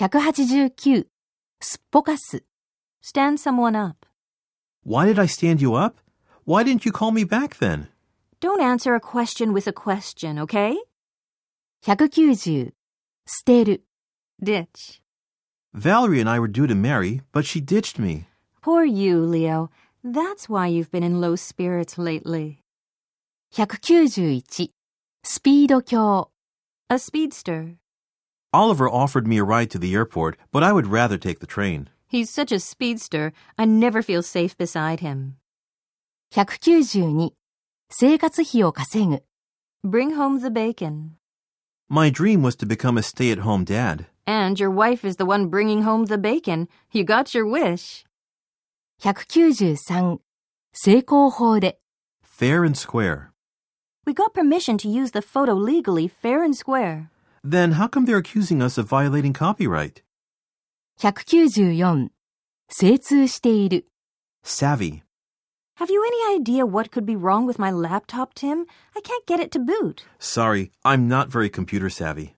189、すっぽかす。stand someone up. Why did I stand you up? Why didn't you call me back then? Don't answer a question with a question, okay? 190、捨てる。ditch. Valerie and I were due to marry, but she ditched me. Poor you, Leo. That's why you've been in low spirits lately. 191. スピード強 A speedster. Oliver offered me a ride to the airport, but I would rather take the train. He's such a speedster, I never feel safe beside him. 192. 生活費を稼ぐ Bring home the bacon. My dream was to become a stay-at-home dad. And your wife is the one bringing home the bacon. You got your wish. 193. 成功法で Fair and square. We got permission to use the photo legally fair and square. Then how come they're accusing us of violating copyright? 194. 精通している Savvy. Have you any idea what could be wrong with my laptop, Tim? I can't get it to boot. Sorry, I'm not very computer savvy.